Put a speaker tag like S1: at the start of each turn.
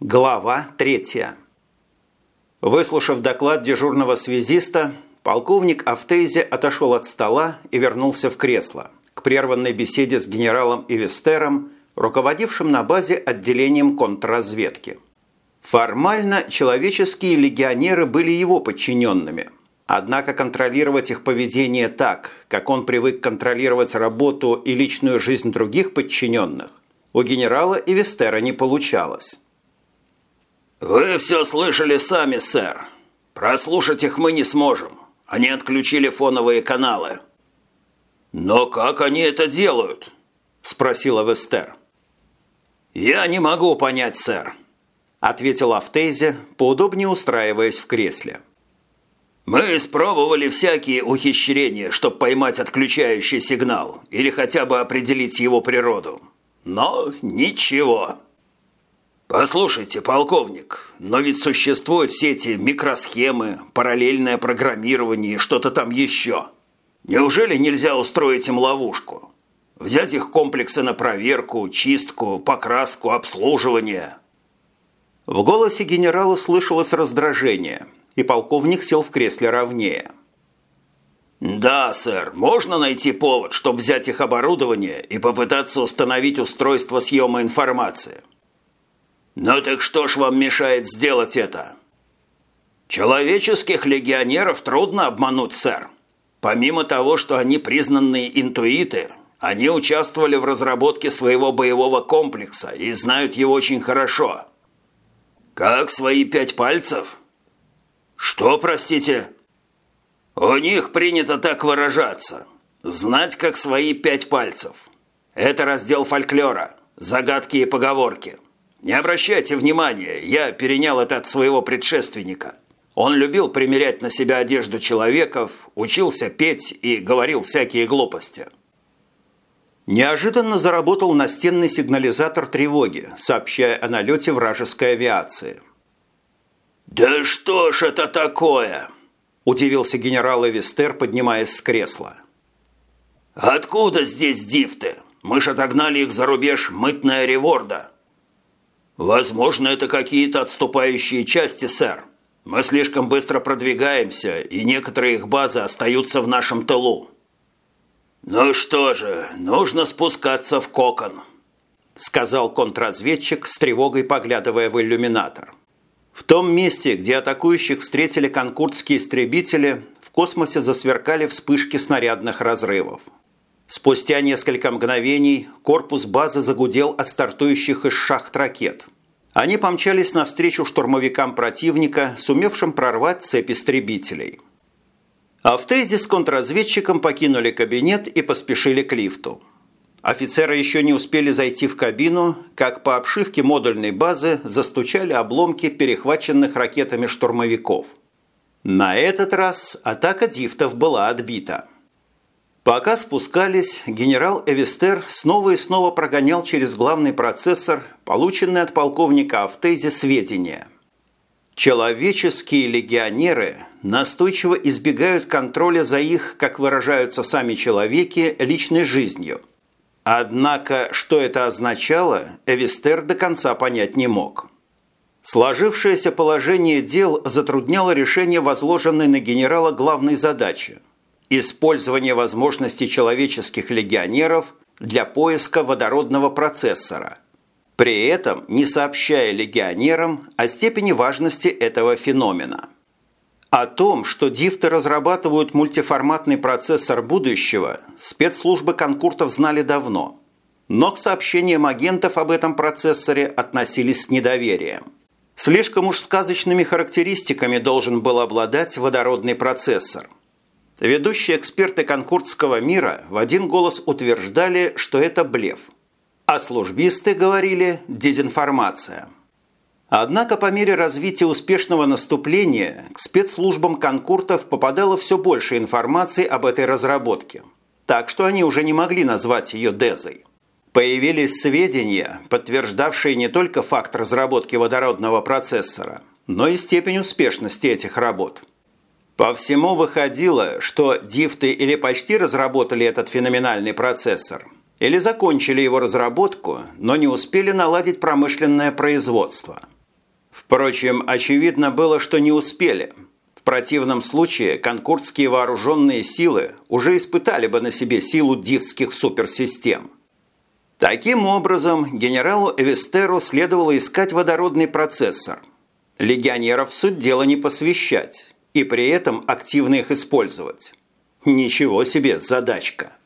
S1: Глава третья. Выслушав доклад дежурного связиста, полковник Автейзи отошел от стола и вернулся в кресло к прерванной беседе с генералом Ивестером, руководившим на базе отделением контрразведки. Формально человеческие легионеры были его подчиненными, однако контролировать их поведение так, как он привык контролировать работу и личную жизнь других подчиненных, у генерала Ивестера не получалось.
S2: «Вы все слышали сами, сэр. Прослушать их мы не сможем. Они отключили фоновые каналы». «Но как они это делают?» – спросила Вестер. «Я не могу понять, сэр», – ответил Автейзе, поудобнее устраиваясь в кресле. «Мы испробовали всякие ухищрения, чтобы поймать отключающий сигнал или хотя бы определить его природу. Но ничего». «Послушайте, полковник, но ведь существуют все эти микросхемы, параллельное программирование и что-то там еще. Неужели нельзя устроить им ловушку? Взять их комплексы на проверку, чистку, покраску, обслуживание?»
S1: В голосе генерала слышалось раздражение, и полковник сел в кресле ровнее.
S2: «Да, сэр, можно найти повод, чтобы взять их оборудование и попытаться установить устройство съема информации». «Ну так что ж вам мешает сделать это?» «Человеческих легионеров трудно обмануть, сэр. Помимо того, что они признанные интуиты, они участвовали в разработке своего боевого комплекса и знают его очень хорошо». «Как свои пять пальцев?» «Что, простите?» «У них принято так выражаться. Знать, как свои пять пальцев. Это раздел фольклора, загадки и поговорки». Не обращайте внимания, я перенял это от своего предшественника. Он любил примерять на себя одежду человеков, учился петь и говорил всякие глупости.
S1: Неожиданно заработал настенный сигнализатор тревоги, сообщая о налете вражеской авиации.
S2: «Да что ж это такое?» – удивился генерал Эвистер, поднимаясь с кресла. «Откуда здесь дифты? Мы ж отогнали их за рубеж мытная реворда». «Возможно, это какие-то отступающие части, сэр. Мы слишком быстро продвигаемся, и некоторые их базы остаются в нашем тылу». «Ну что же, нужно спускаться в кокон», – сказал контрразведчик с тревогой, поглядывая в иллюминатор. В том месте, где атакующих встретили конкурдские истребители, в космосе засверкали вспышки снарядных разрывов. Спустя несколько мгновений корпус базы загудел от стартующих из шахт ракет. Они помчались навстречу штурмовикам противника, сумевшим прорвать цепь истребителей. Автези с контрразведчиком покинули кабинет и поспешили к лифту. Офицеры еще не успели зайти в кабину, как по обшивке модульной базы застучали обломки перехваченных ракетами штурмовиков. На этот раз атака дифтов была отбита. Пока спускались, генерал Эвестер снова и снова прогонял через главный процессор полученные от полковника Автези сведения. Человеческие легионеры настойчиво избегают контроля за их, как выражаются сами человеки, личной жизнью. Однако, что это означало, Эвестер до конца понять не мог. Сложившееся положение дел затрудняло решение возложенной на генерала главной задачи – Использование возможностей человеческих легионеров для поиска водородного процессора, при этом не сообщая легионерам о степени важности этого феномена. О том, что дифты разрабатывают мультиформатный процессор будущего, спецслужбы конкуртов знали давно, но к сообщениям агентов об этом процессоре относились с недоверием. Слишком уж сказочными характеристиками должен был обладать водородный процессор – Ведущие эксперты конкурдского мира в один голос утверждали, что это блеф. А службисты говорили «дезинформация». Однако по мере развития успешного наступления к спецслужбам конкуртов попадало все больше информации об этой разработке. Так что они уже не могли назвать ее Дезой. Появились сведения, подтверждавшие не только факт разработки водородного процессора, но и степень успешности этих работ – по всему выходило, что дифты или почти разработали этот феноменальный процессор, или закончили его разработку, но не успели наладить промышленное производство.
S1: Впрочем, очевидно было, что не успели. В противном случае конкурдские вооруженные силы уже испытали бы на себе силу дивских суперсистем. Таким образом, генералу Эвестеру следовало искать водородный процессор. Легионеров суть дела не посвящать и при этом активно их использовать. Ничего себе задачка!